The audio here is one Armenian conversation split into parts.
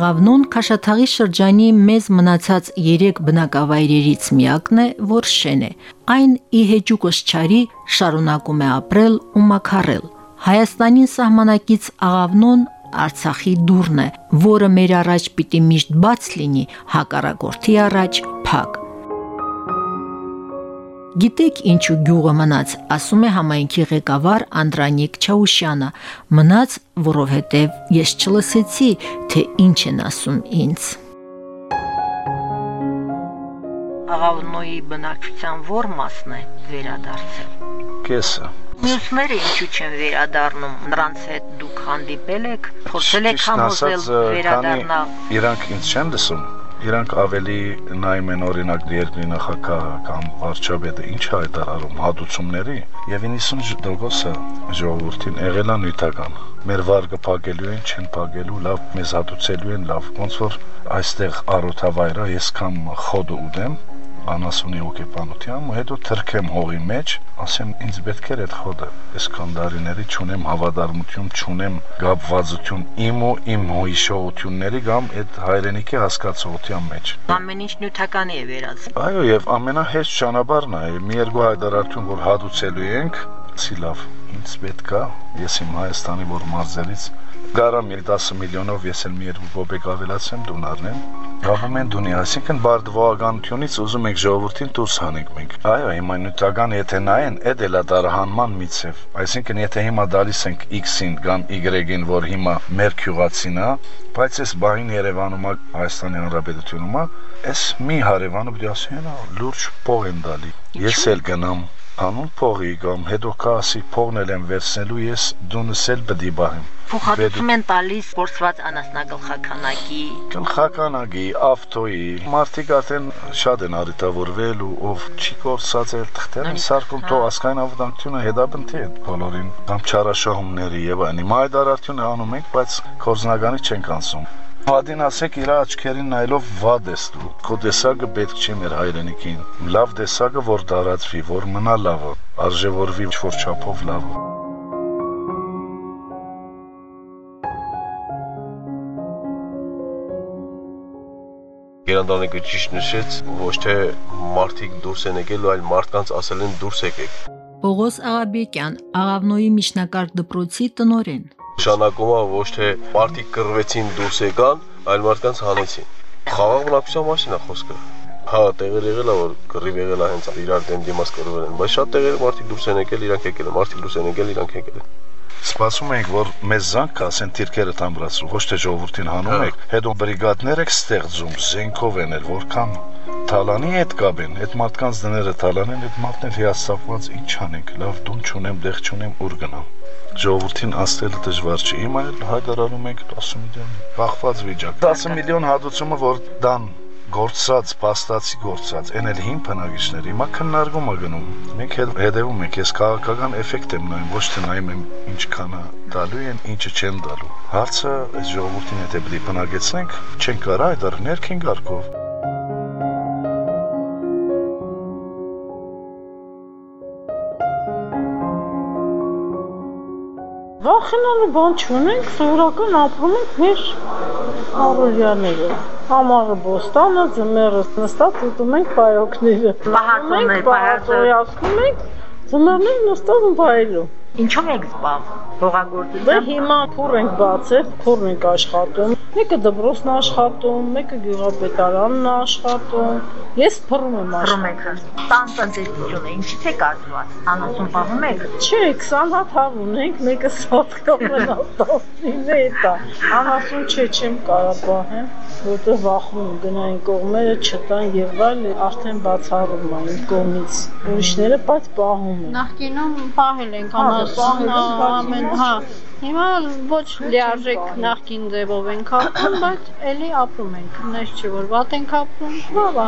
Աղավնոն Քաշաթաղի շրջանի մեզ մնացած 3 բնակավայրերից միակն է, որ շեն է։ Այն ի հեճուկս չարի շարունակում է ապրել ու մաքարել։ Հայաստանի սահմանակից Աղավնոն Արցախի դուրն է, որը մեր առաջ պիտի միշտ բաց լինի, հակառակորդի առաջ փակ։ Գիտեք ինչու գյուղը մնաց, ասում է համայնքի ղեկավար Անդրանիկ Չաուշյանը։ Մնաց, որովհետև ես չլսեցի, թե ինչ են ասում ինձ։ Աղավնոյի բնակչության ո՞ր մասն է վերադարձել։ Կեսը։ Մյուսները ինչու չեն վերադառնում։ Նրանց հետ դուք հանդիպել եք, փորձել եք համոզել վերադառնալ։ Իրանք ինձ չեն լսում իրանք ավելի նայում են օրինակ երկրի նախագահը կամ վարչապետը ինչ հայտարարում հատուցումների եւ 90%-ը ժողովրդին եղել է նյութական մեր վարկը փակելու են չեն փակելու լավ մեզ հատուցելու են լավ ոնց որ այստեղ առօթավայրը ես կամ խոդը ուտեմ անասունի օկեպանությամբ, հետո թրքեմ հողի մեջ, ասեմ ինձ պետք էր այդ խոդը։ Այսքան դարիների ճունեմ հավատարմություն, ճունեմ գապվածություն իմ ու իմ հույշողությունների կամ այդ հայրենիքի հասկացողության մեջ։ Ամեն ինչ նյութականի է վերած։ Այո, եւ ամենահեշտ ճանապարհն է, մի երկու հայտարարություն, որ հատուցելու ենք, ցիլավ, ինձ պետքա, ես իմ Հայաստանի որ մարզերից գարամ 10 միլիոնով ես էլ մի երկու կոպեկ ավելացեմ դուն առնեմ գավում են դունի այսինքն բարդվողականությունից ուզում եք ժողովրդին դուրս հանենք մենք այո հիմա նյութական եթե նայեն այդ էլա տարհանման միցև այսինքն եթե հիմա դալիս ենք X-ին կամ Y-ին որ հիմա մեր քյուղացին է բայց այս բահին Երևանում է Հայաստանի Հանրապետությունում է այս մի հարևանը պետք է հա լուրջ փող են դալի ես էլ գնամ անուն փողի կամ հետո կասի փողն էլ եմ վերցնելու ես դունս էլ բդի բահեմ փոխհատուցում են տալիս փորձված անասնագլխականակի գլխականակի ավտոյի մարդիկ արդեն շատ են արիտավորվել ու ով չի կորցած էլ թղթեր են սարքում թող ասկայն ավտանգությունը հետապնդի այդ բոլորին կամ չարաշահումների եւ այն հիմա այդ արարությունը անում ենք բայց կորզնականի չենք անցում Վադին ասեք իր աչքերին նայելով վադ ես դու։ Քո տեսակը պետք չի մեր հայրենիքին։ Լավ տեսակը որ դարածվի, որ մնա լավը, արժևորվի ինչ-որ չափով լավը։ Գերանդանեկը ճիշտ նշեց, ոչ թե մարդիկ դուրս են եկել, այլ մարդկանց ասել են դուրս եկեք։ Պողոս Աղաբեկյան, Աղավնոյի միջնակարգ դպրոցի տնորեն նշանակում է ոչ թե մարդիկ կռվեցին դուրս եկան, այլ մարդկանց հանեցին։ Խաղաղ բնակության մասին է խոսքը։ Հա, տեղեր եղել է որ կռիվ եղել է հենց իրար դեմ դիմաց կռվել են, բայց շատ տեղեր մարդիկ դուրս են եկել, իրանք եկել են, մարդիկ դուրս են եկել, իրանք եկել են։ Սպասում ենք, որ մեզ զանգ ասեն թիրքերը տամբրացու, ոչ թե ժողովրդին հանում եք, հետո բրիգադներ եք ստեղծում, զենքով են էլ, որքան թալանի հետ կապեն, այդ մարդկանց դները թալանեն, այդ մարդն էլ հիասթափված ինչ անենք, լավ դուն չունեմ, դեղ չունեմ, ուր գնամ ժողովրդին աստելը դժվար չի։ Հիմա էլ հայտարարում ենք 10 միլիոն բախված վիճակ։ 10 միլիոն հատուցումը որ դան գործած, փաստացի գործած, այն էլ հին բնակիչներ հիմա քննարկում է գնում։ Մենք հետևում ենք, ես քաղաքական էֆեկտ եմ նայում, ոչ թե նայում եմ ինչքան է տալու են, ինչը չեն տալու։ Հարցը այս ժողովրդին եթե բնակեցնենք, չեն կարա այդ ներքին գարկով Վախենալու բան չունենք, սովորական ապրում ենք մեր առօրյաները։ Համարը բոստանը, ձմեռը նստած ուտում ենք պայոկները։ Պահածում ենք, պահածում ենք, ձմեռներ նստած ու բայելու։ Ինչով եք զբաղվում։ Հողագործությամբ։ Դե հիմա փուր ենք բացել, փուր ենք աշխատում։ Մեկը դպրոցն աշխատում, մեկը գյուղապետարանն աշխատում։ Ես փռում եմ աշխատում։ Տան տնտեսությունը ինչի՞ց է կազմված։ Անասուն պահում եք։ Չէ, 20 հատ հավ ունենք, մեկը սատկում են 19 է։ Անասուն չէ, չեմ կարա պահեմ որտեղ վախում գնային կողմերը չտան եւ այլ արդեն բացառում են իմ կողմից ուրիշները բայց պահում են նախկինում պահել ենք անասուն ամեն հա Հիմա ոչ լիարժեք նախկին ձևով ենք ապրում, բայց էլի ապրում ենք։ Նես չէ որ վատ ենք ապրում, բավա։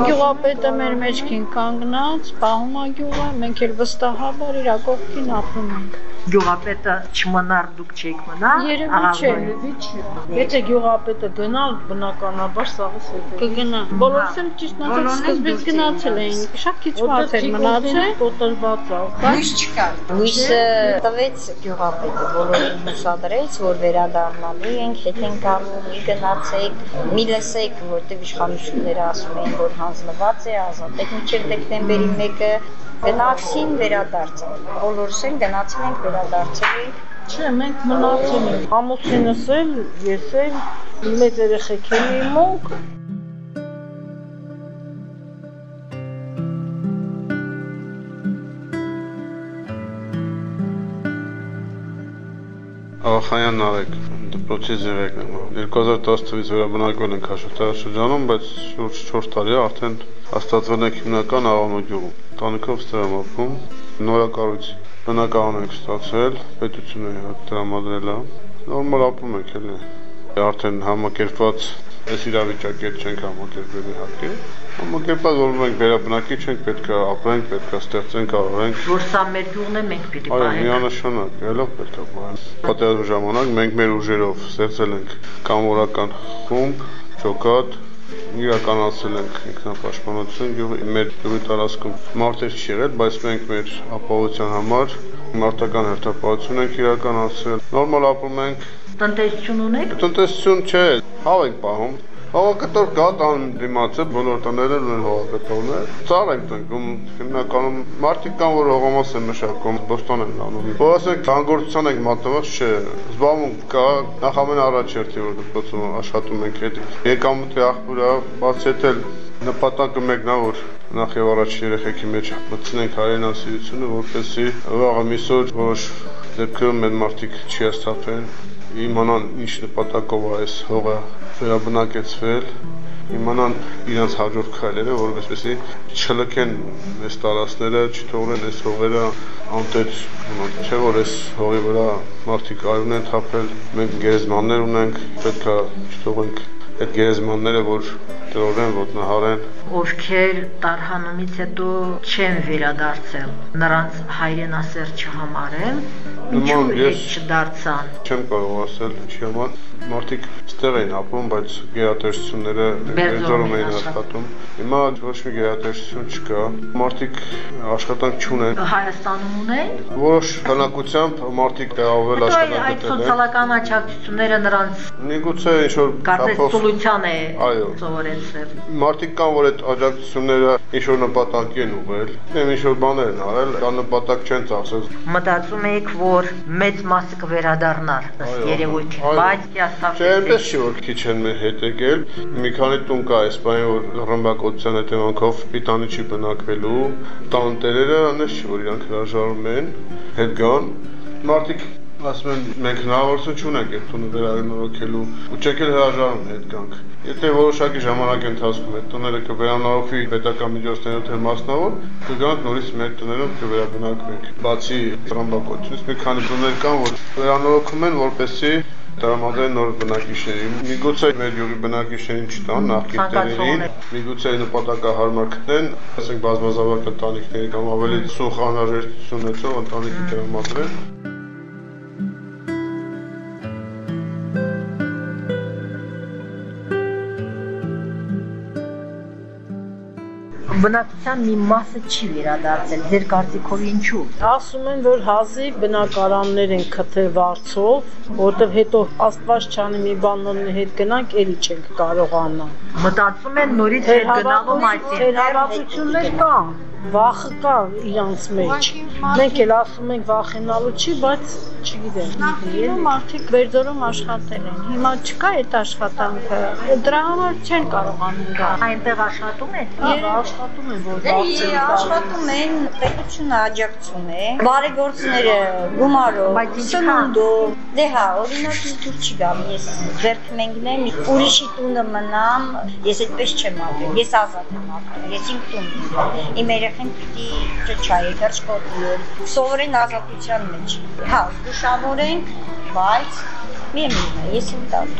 Գյուղապետը մեր մեջքին կանգնած, պահում է գյուղը, մենք էլ վստահաբար իր կողքին ապրում ենք։ Գյուղապետը չմնար դուք չեք մնար։ Երևի չէ, երևի չէ։ Եթե գյուղապետը գնալ, բնականաբար սաղս հետ։ Կգնա։ Բոլորս էլ ճիշտ ասած սկզբից գնացել էին։ Շատ քիչ մարդ էր մնացել։ կոտրված է։ Լույս չկար։ Լույսը տվեց գյուղապետը, բոլորին հուսադրեց, որ վերադառնալու ենք, հետ են գալու, մի գնացեք, մի լսեք, որտեղ իշխանությունները ասում էին, որ հանձնված է ազատեք մինչև դեկտեմբերի 1-ը գնացին վերադարձան։ Բոլորս էլ գնացել ենք վերադարձել ենք Չէ, մենք մնացել ենք։ Ամուսինս էլ, ես էլ, մեծ երեխեք էլ իմոնք։ Աղախանյան Նարեկ, դպրոցի ձևեկն եմ։ 2010 թվականից վերաբնակվել ենք Հաշոտաշրջանում, բայց շուրջ 4 տարի է արդեն հաստատվել ենք հիմնական Աղանու գյուղում։ Տանիքով ստեղ եմ ապրում, նորակառույց բնակարան ենք ստացել, պետությունը տրամադրել է։ Նորմալ ապրում ենք էլի։ Արդեն համակերպված այս իրավիճակի հետ չենք համակերպվել իհարկե։ Համակերպած որ մենք վերաբնակիչ ենք, պետք է ապրենք, պետք է ստեղծենք, արարենք։ Որ սա մեր գյուղն է, մենք պիտի Այո, պահենք։ միանշանակ, ելով պետք է պահենք։ Պատերազմի ժամանակ մենք մեր ուժերով ստեղծել ենք կամորական խումբ, ջոկատ, իրականացել ենք ինքնապաշտպանություն գյուղի մեր գյուղի տարածքում մարտեր չի եղել, բայց մենք մեր ապահովության համար մարտական հերթապահություն ենք իրականացրել։ Նորմալ ապրում ենք, Տնտեսություն ունեք։ տնտեսություն չէ, հավ ենք պահում։ Հողակտոր կա տան դիմացը, բոլոր տները ունեն հողակտորներ։ Ծառ ենք տնկում, հիմնականում մարդիկ կան, որ հողամաս են մշակում, բոստան են անում։ Որ ասենք տանգործության ենք մատնված, չէ, զբաղմունք կա, նախ ամեն առաջերտի որ դպրոցում աշխատում ենք այդ եկամուտի աղբյուրա, բացեցել նպատակը մեկն է, որ նախ եւ առաջ երեխեքի մեջ մտցնենք հայրենասիրությունը, որպեսզի վաղը միսօր որոշ դեպքերում մեր մարդիկ չհասթափեն իմանան ինչ նպատակով է այս հողը վերաբնակեցվել, իմանան իրենց հաջորդ քայլերը, որովհետեւ չլքեն այս տարածները, չթողնեն այս հողերը անտեր, չէ որ այս հողի վրա մարդիկ արյուն են թափել, մենք գերեզմաններ ունենք, պետք է չթողենք այդ գերեզմանները, որ տրորեն, ոտնահարեն, ովքեր տարհանումից հետո չեն վերադարձել, նրանց հայրենասեր չհամարեն, ինչու Նման ես- չդարձան։ չեմ կարող ասել ինչի համար մարդիկ ստեղ էին ապրում, բայց գերատեսչությունները Բերձորում էին աշխատում։ Հիմա ոչ մի գերատեսչություն չկա։ Մարդիկ աշխատանք չունեն։ Հայաստանում ունեն։ Որոշ քանակությամբ մարդիկ տեղավորել Հետո այդ աշխատանքել են։ սոցիալական աջակցությունները նրանց Միգուցե ինչ որ կարծես ծլության է սովորեցրել։ մարդիկ կան, որ այդ աջակցությունները ինչ որ նպատակի են ուղղել, դեմ ինչ որ բաներ են արել, դա նպատակ չեն ծախսել։ Մտածում եք, որ մեծ մասը կվերադառնար ըստ երևույթին, բայց Չէ, հիասթափվեցեք։ այնպես չի որ քիչ են մեր հետ եկել։ Մի քանի տուն կա բանի որ ռմբակոծության հետևանքով պիտանի չի բնակվելու։ Տան տերերը անես չի որ իրանք հրաժարում են, հետ գան։ Մարդիկ ասում են մենք հնարավորություն չունենք այդ տունը վերանորոգելու ու չեք էլ հրաժարում հետ գանք։ Եթե որոշակի ժամանակի ընթացքում այդ տները կվերանորոգվի պետական միջոցներով թե մասնավոր, կգանք նորից մեր տներում կվերաբնակվենք։ Բացի ռմբակոծությունից մի քանի տներ կան, որ վերանորոգում են, որպեսզի տրամադրեն նոր բնակիչների։ Միգուցե մեր յուղի բնակիչներին չտան նախկին տերերին, միգուցե նպատակահարմար գտնեն, ասենք բազմազավակ ընտանիքների կամ ավելի սուխ անհրաժեշտություն ունեցող ընտանիքի տրամադրեն։ Բնակության մի մասը չի վերադարձել։ Ձեր կարծիքով ինչու։ Ասում են, որ հազիվ բնակարաններ են քթել վարձով, որտեվ հետո աստված չանի մի բանոնի հետ գնանք, էլի չենք կարողանա։ Մտածում են նորից հետ գնալու մասին։ Թերհավատություններ կան, վախը կա իրանց մեջ։ Մենք էլ ասում ենք վախենալու չի, բայց չգիտեմ։ Նախկինում մարդիկ Բերձորում աշխատել են։ Հիմա չկա այդ աշխատանքը։ Դրա համար չեն կարողանում գալ։ Այնտեղ աշխատում եք։ Երբ աշխատում են, որ Դե վարձել աշխատում են, պետությունը աջակցում է, բարեգործները գումարով, սնունդով։ Դե հա, օրինակ դուր չի գալի, ես ձերք մենգնեմ, ուրիշի տունը մնամ, ես այդպես չեմ ապրել, ես ազատ եմ ապրել, ես իմ տունն ունեմ։ Իմ երեխեն պիտի ճչայի, դրճկոտի, սովորեն ազատության մեջ։ Հա, զգուշավորենք, բայց Միևնույն է, ես իմ տան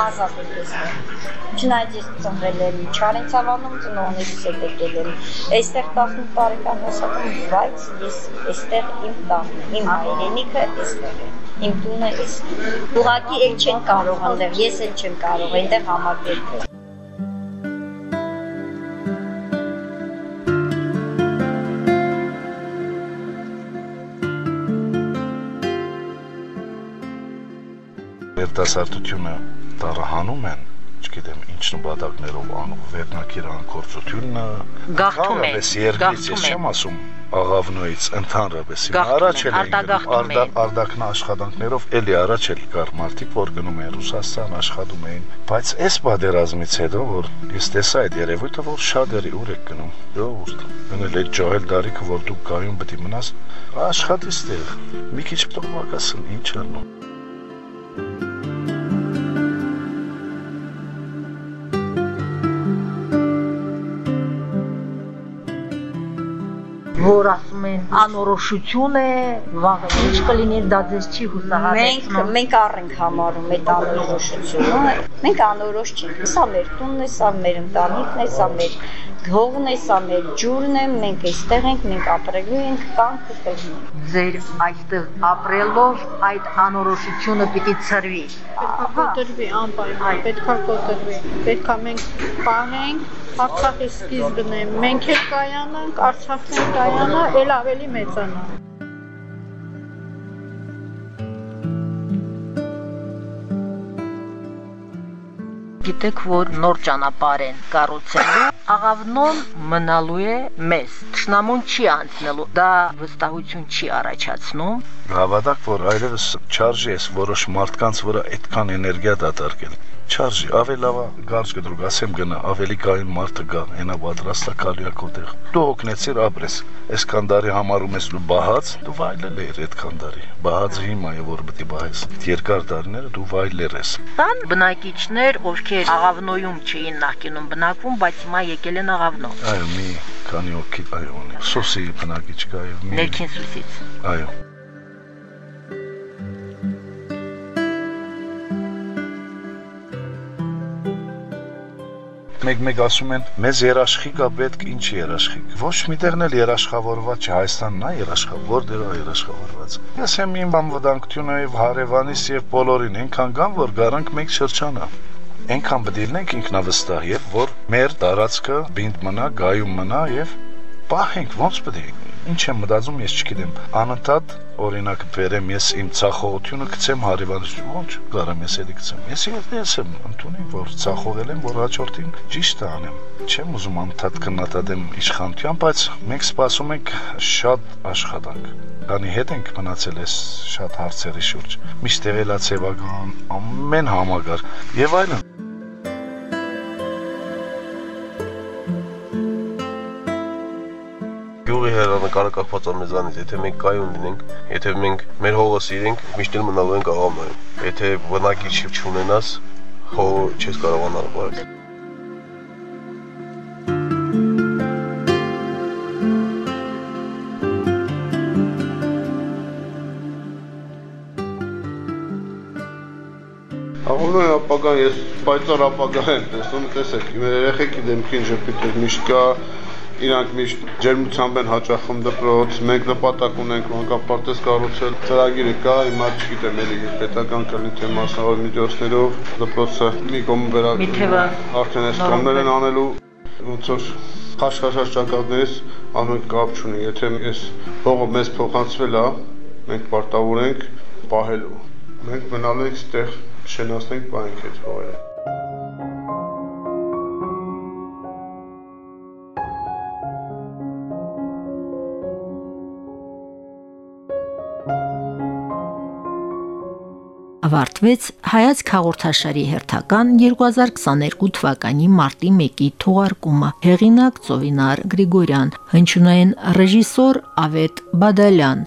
ազատ եմ տեսնում։ Չնայած ես ծնվել եմ Չարենցավանում, ծնողներիս հետ եկել եմ։ Այստեղ 18 տարեկան հասակում, բայց ես այստեղ իմ տանն եմ, իմ հայրենիքը այստեղ է իմ տունը էստեղ։ Ուղղակի էլ չեն կարող այնտեղ, ես էլ չեմ կարող այնտեղ համակերպել։ երիտասարդությունը տարահանում են չգիտեմ ինչ նպատակներով անում վերնակիր անկորձությունը Գաղթում են, Ընդհանրապես երկրից ես չեմ ասում աղավնոյից ընդհանրապես առաջ էլ են գնում, արտագաղթում արդա- են։ արդակնա աշխատանքներով էլի առաջ էլ կար մարդիկ որ գնում են Ռուսաստան աշխատում էին բայց այս պատերազմից հետո որ ես տեսա այդ երևույթը որ շատերի ուր եք գնում ժողովուրդ գնել այդ ջահել դարիքը որ դու գայուն պետք է մնաս աշխատի ստեղ մի քիչ տող մակասն ինչ անում ասում են անորոշություն է, վաղը ինչ կլինի, դա ձեզ չի Մենք հուսահատեցնում։ մենք առենք համարում այդ անորոշությունը։ Մենք անորոշ չենք։ Սա մեր տունն է, սա մեր ընտանիքն է, սա մեր հողն է, սա մեր ջուրն է, մենք այստեղ ենք, մենք ապրելու ենք, կանքը տեղն է։ Ձեր այստեղ ապրելով այդ անորոշությունը պիտի ծրվի։ Պետքա կոտրվի անպայման, պետքա կոտրվի։ Պետքա մենք պահենք Արցախի սկիզբն է։ Մենք էլ կայանանք, Արցախն կայանա, ել ավելի մեծանա։ Գիտեք, որ նոր ճանապարհ են կառուցելու, աղավնոն մնալու է մեզ։ Տշնամուն չի անցնելու։ Դա վստահություն չի առաջացնում։ Հավատակ որ այլևս չարժի էս որոշ մարդկանց վրա այդքան էներգիա դատարկել։ Չարժի, ավելի լավ է գարշ կդրուկ, ասեմ գնա, ավելի կային մարդը գա, հենա պատրաստա կալյա կոտեղ։ Դու օգնեցիր ապրես։ Այսքան տարի համարում ես դու բահած, դու վայելել ես այդքան տարի։ Բահածը հիմա է որ է բահես։ Երկար տարիները դու վայելել ես։ Կան բնակիչներ, ովքեր աղավնոյում չէին նախկինում բնակվում, բայց հիմա եկել են աղավնո։ Այո, մի քանի օքի այո ունի։ Սոսի բնակիչ կա եւ մի Ներքին սուսից։ այո։ Մեկ-մեկ ասում են, մեզ երաշխիք է պետք, ինչ երաշխիք։ Ոչ միտեղն էլ երաշխավորված չէ, Հայաստանն է երաշխա, որտեղ է երաշխավորված։ Ես եմ իմ անվտանգությունը եւ հարևանիս եւ բոլորին այնքան գան, որ գարանք մենք շրջանը։ Այնքան պետք լինենք ինքնավստահ եւ որ մեր տարածքը բինտ մնա, գայում մնա եւ պահենք ոնց պետք ինչ եմ մտածում ես չգիտեմ անընդհատ օրինակ բերեմ ես իմ ցախողությունը գցեմ հարևանս ոնց կարամ ես էլի գցեմ ես ես եմ ընդունեմ որ ցախողել եմ որ հաջորդին ճիշտ անեմ չեմ ուզում անընդհատ քննադատեմ իշխանության բայց մենք սպասում ենք շատ աշխատանք քանի հետ ենք մնացել այս շատ հարցերի շուրջ միշտ եղել է ցեվական ամեն համագար եւ այլն հերանեկարը կախված է մեզանից, եթե մենք կայուն լինենք, եթե մենք մեր հողը սիրենք, միշտ էլ մնալու ենք աղամնոյում։ Եթե բնակիչ չունենաս, հողը չես կարողանալ բարել։ Աղոնոյ ապագան ես պայծառ ապագա եմ տեսնում, տեսեք, իմ երեխեքի դեմքին ժպիտը միշտ կա, իրանք միշտ ջերմությամբ են հաճախում դպրոց, մենք նպատակ ունենք մանկապարտեզ կառուցել, ծրագիրը կա, հիմա չգիտեմ էլի պետական կլինի թե մասնավոր միջոցներով դպրոցը մի կողմ թևը արդեն այս կողմներ են անելու ոնց որ խաշխաշաշ ճակատներից ամեն կապ չունի, եթե այս հողը մեզ փոխանցվել է, մենք պարտավոր ենք պահելու։ Մենք մնալու ենք ստեղ շենացնենք պահենք այդ ավարտվեց հայացք հաղորդաշարի հերթական 2022 թվականի մարտի 1-ի թողարկումը հեղինակ Ծովինար Գրիգորյան հնչյունային ռեժիսոր Ավետ Բադալյան